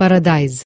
Paradise.